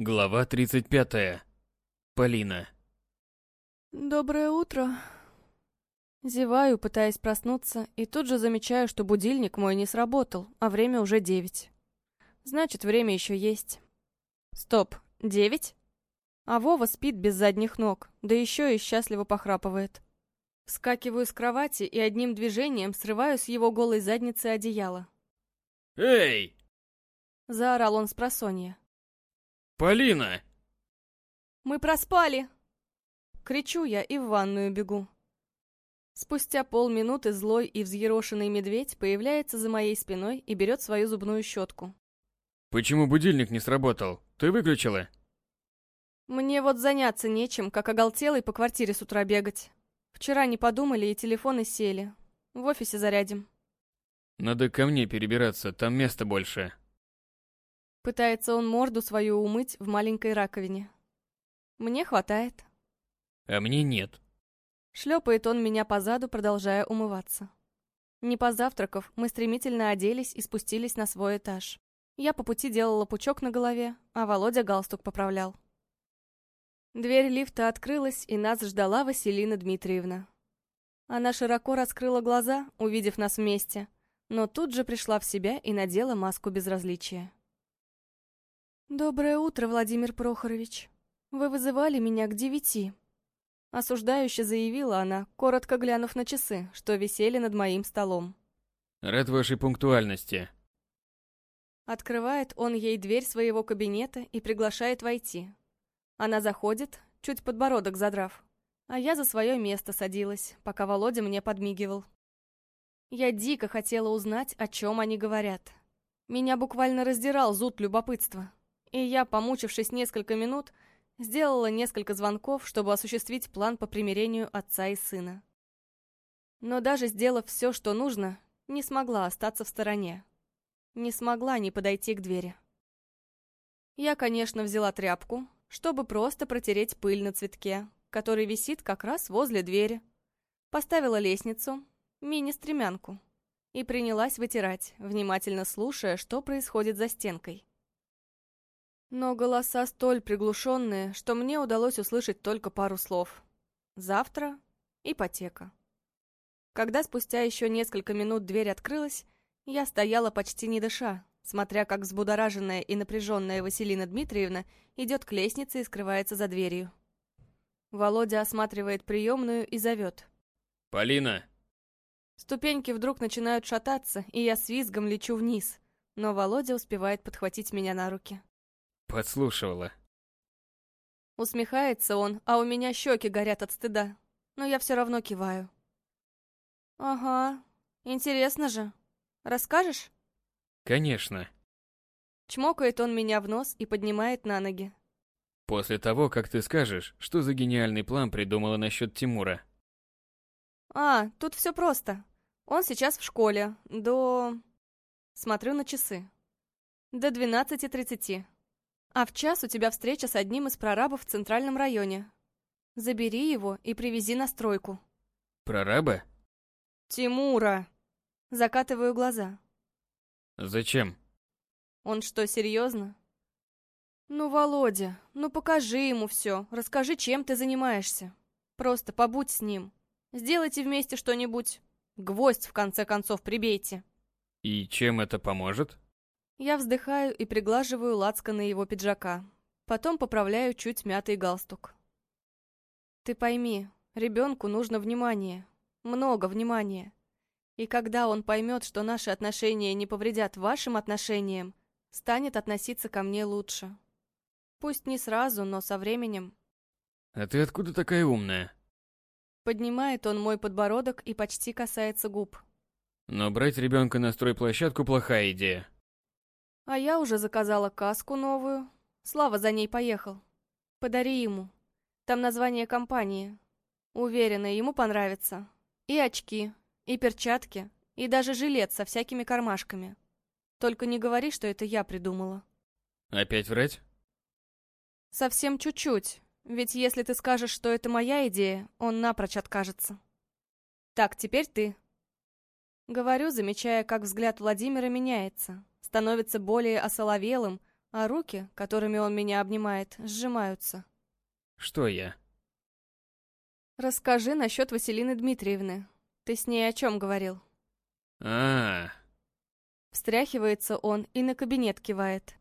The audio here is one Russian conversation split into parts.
Глава 35. Полина. Доброе утро. Зеваю, пытаясь проснуться, и тут же замечаю, что будильник мой не сработал, а время уже девять. Значит, время еще есть. Стоп, девять? А Вова спит без задних ног, да еще и счастливо похрапывает. Вскакиваю с кровати и одним движением срываю с его голой задницы одеяло. «Эй!» Заорал он с просонья. Полина! «Мы проспали!» Кричу я и в ванную бегу. Спустя полминуты злой и взъерошенный медведь появляется за моей спиной и берет свою зубную щетку. Почему будильник не сработал? Ты выключила? Мне вот заняться нечем, как оголтелый по квартире с утра бегать. Вчера не подумали и телефоны сели. В офисе зарядим. Надо ко мне перебираться, там места больше. Пытается он морду свою умыть в маленькой раковине. Мне хватает. А мне нет. Шлепает он меня по заду, продолжая умываться. Не позавтракав, мы стремительно оделись и спустились на свой этаж. Я по пути делала пучок на голове, а Володя галстук поправлял. Дверь лифта открылась, и нас ждала Василина Дмитриевна. Она широко раскрыла глаза, увидев нас вместе, но тут же пришла в себя и надела маску безразличия. «Доброе утро, Владимир Прохорович. Вы вызывали меня к девяти». Осуждающе заявила она, коротко глянув на часы, что висели над моим столом. Рад вашей пунктуальности. Открывает он ей дверь своего кабинета и приглашает войти. Она заходит, чуть подбородок задрав, а я за свое место садилась, пока Володя мне подмигивал. Я дико хотела узнать, о чем они говорят. Меня буквально раздирал зуд любопытства. И я, помучившись несколько минут, сделала несколько звонков, чтобы осуществить план по примирению отца и сына. Но даже сделав все, что нужно, не смогла остаться в стороне. Не смогла не подойти к двери. Я, конечно, взяла тряпку, чтобы просто протереть пыль на цветке, который висит как раз возле двери. Поставила лестницу, мини-стремянку, и принялась вытирать, внимательно слушая, что происходит за стенкой. Но голоса столь приглушенные, что мне удалось услышать только пару слов. «Завтра» «Ипотека». Когда спустя еще несколько минут дверь открылась, я стояла почти не дыша, смотря как взбудораженная и напряженная Василина Дмитриевна идет к лестнице и скрывается за дверью. Володя осматривает приемную и зовет. «Полина!» Ступеньки вдруг начинают шататься, и я с визгом лечу вниз, но Володя успевает подхватить меня на руки. Подслушивала. Усмехается он, а у меня щеки горят от стыда. Но я все равно киваю. Ага, интересно же. Расскажешь? Конечно. Чмокает он меня в нос и поднимает на ноги. После того, как ты скажешь, что за гениальный план придумала насчет Тимура. А, тут все просто. Он сейчас в школе. До... Смотрю на часы. До двенадцати тридцати. А в час у тебя встреча с одним из прорабов в центральном районе. Забери его и привези на стройку. Прораба? Тимура. Закатываю глаза. Зачем? Он что, серьезно? Ну, Володя, ну покажи ему все. Расскажи, чем ты занимаешься. Просто побудь с ним. Сделайте вместе что-нибудь. Гвоздь, в конце концов, прибейте. И чем это поможет? Я вздыхаю и приглаживаю лацканы его пиджака. Потом поправляю чуть мятый галстук. Ты пойми, ребенку нужно внимание. Много внимания. И когда он поймет, что наши отношения не повредят вашим отношениям, станет относиться ко мне лучше. Пусть не сразу, но со временем. А ты откуда такая умная? Поднимает он мой подбородок и почти касается губ. Но брать ребенка на стройплощадку плохая идея. А я уже заказала каску новую. Слава за ней поехал. Подари ему. Там название компании. Уверена, ему понравится. И очки, и перчатки, и даже жилет со всякими кармашками. Только не говори, что это я придумала. Опять врать? Совсем чуть-чуть. Ведь если ты скажешь, что это моя идея, он напрочь откажется. Так, теперь ты. Говорю, замечая, как взгляд Владимира меняется становится более осоловелым, а руки, которыми он меня обнимает, сжимаются. Что я? Расскажи насчет Василины Дмитриевны. Ты с ней о чем говорил? А, -а, а Встряхивается он и на кабинет кивает.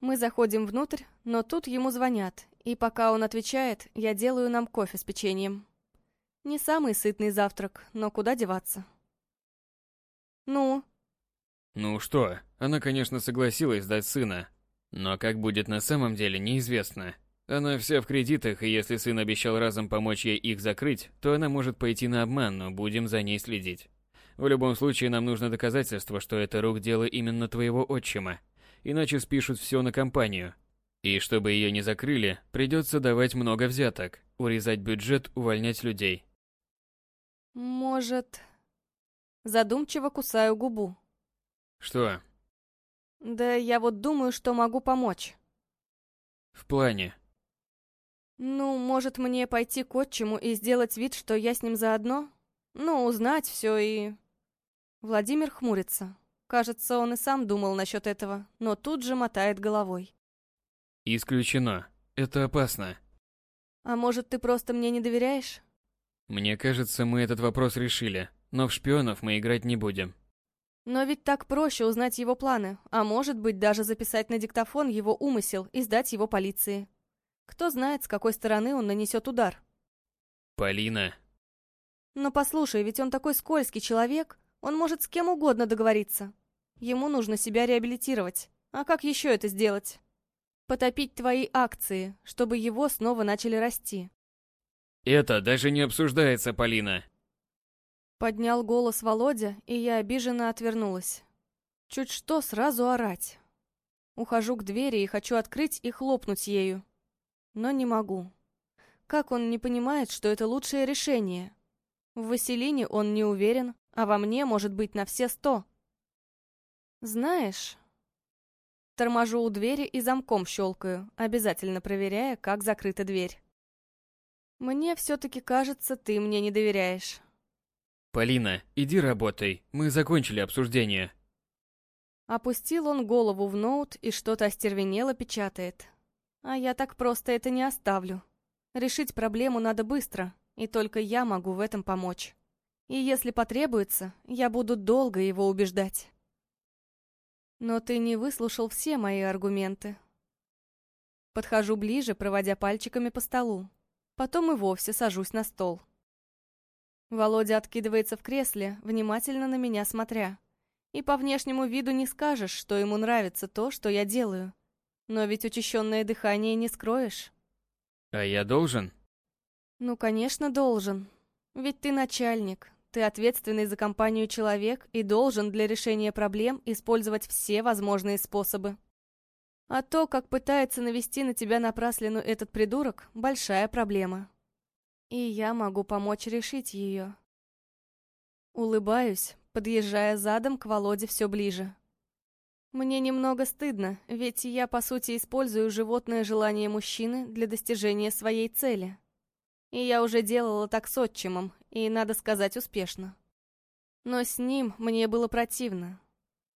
Мы заходим внутрь, но тут ему звонят, и пока он отвечает, я делаю нам кофе с печеньем. Не самый сытный завтрак, но куда деваться? Ну? Ну что, она, конечно, согласилась сдать сына, но как будет на самом деле, неизвестно. Она вся в кредитах, и если сын обещал разом помочь ей их закрыть, то она может пойти на обман, но будем за ней следить. В любом случае, нам нужно доказательство, что это рук дело именно твоего отчима. Иначе спишут все на компанию. И чтобы ее не закрыли, придется давать много взяток, урезать бюджет, увольнять людей. Может... Задумчиво кусаю губу. Что? Да я вот думаю, что могу помочь. В плане? Ну, может мне пойти к отчиму и сделать вид, что я с ним заодно? Ну, узнать все и... Владимир хмурится. Кажется, он и сам думал насчет этого, но тут же мотает головой. Исключено. Это опасно. А может, ты просто мне не доверяешь? Мне кажется, мы этот вопрос решили, но в шпионов мы играть не будем. Но ведь так проще узнать его планы, а может быть даже записать на диктофон его умысел и сдать его полиции. Кто знает, с какой стороны он нанесет удар. Полина. Но послушай, ведь он такой скользкий человек, он может с кем угодно договориться. Ему нужно себя реабилитировать. А как еще это сделать? Потопить твои акции, чтобы его снова начали расти. Это даже не обсуждается, Полина. Поднял голос Володя, и я обиженно отвернулась. Чуть что, сразу орать. Ухожу к двери и хочу открыть и хлопнуть ею. Но не могу. Как он не понимает, что это лучшее решение? В Василине он не уверен, а во мне может быть на все сто. Знаешь... Торможу у двери и замком щелкаю, обязательно проверяя, как закрыта дверь. Мне все-таки кажется, ты мне не доверяешь. Полина, иди работай, мы закончили обсуждение. Опустил он голову в ноут и что-то остервенело печатает. А я так просто это не оставлю. Решить проблему надо быстро, и только я могу в этом помочь. И если потребуется, я буду долго его убеждать. Но ты не выслушал все мои аргументы. Подхожу ближе, проводя пальчиками по столу. Потом и вовсе сажусь на стол. Володя откидывается в кресле, внимательно на меня смотря. И по внешнему виду не скажешь, что ему нравится то, что я делаю. Но ведь учащенное дыхание не скроешь. А я должен? Ну, конечно, должен. Ведь ты начальник, ты ответственный за компанию человек и должен для решения проблем использовать все возможные способы. А то, как пытается навести на тебя напраслину этот придурок, большая проблема. И я могу помочь решить ее. Улыбаюсь, подъезжая задом к Володе все ближе. Мне немного стыдно, ведь я, по сути, использую животное желание мужчины для достижения своей цели. И я уже делала так с отчимом, и, надо сказать, успешно. Но с ним мне было противно.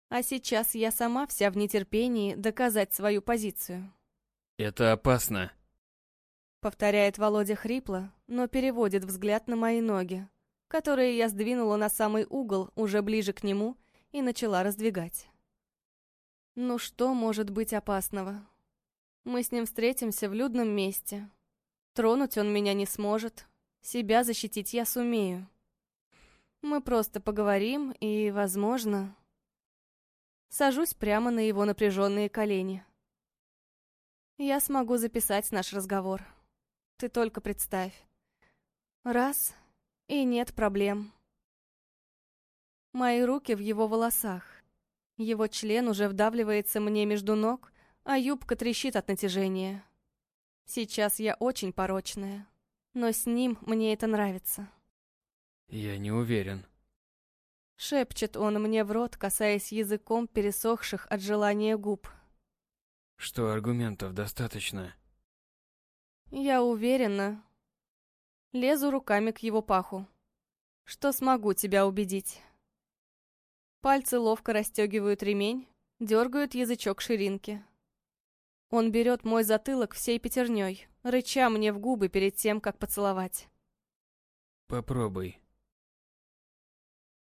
А сейчас я сама вся в нетерпении доказать свою позицию. «Это опасно», — повторяет Володя хрипло, но переводит взгляд на мои ноги, которые я сдвинула на самый угол, уже ближе к нему, и начала раздвигать. Ну что может быть опасного? Мы с ним встретимся в людном месте, Тронуть он меня не сможет. Себя защитить я сумею. Мы просто поговорим и, возможно... Сажусь прямо на его напряженные колени. Я смогу записать наш разговор. Ты только представь. Раз, и нет проблем. Мои руки в его волосах. Его член уже вдавливается мне между ног, а юбка трещит от натяжения. Сейчас я очень порочная, но с ним мне это нравится. Я не уверен. Шепчет он мне в рот, касаясь языком пересохших от желания губ. Что аргументов достаточно? Я уверена. Лезу руками к его паху. Что смогу тебя убедить? Пальцы ловко расстегивают ремень, дергают язычок ширинки. Он берет мой затылок всей пятерней, рыча мне в губы перед тем, как поцеловать. Попробуй.